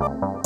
Bye.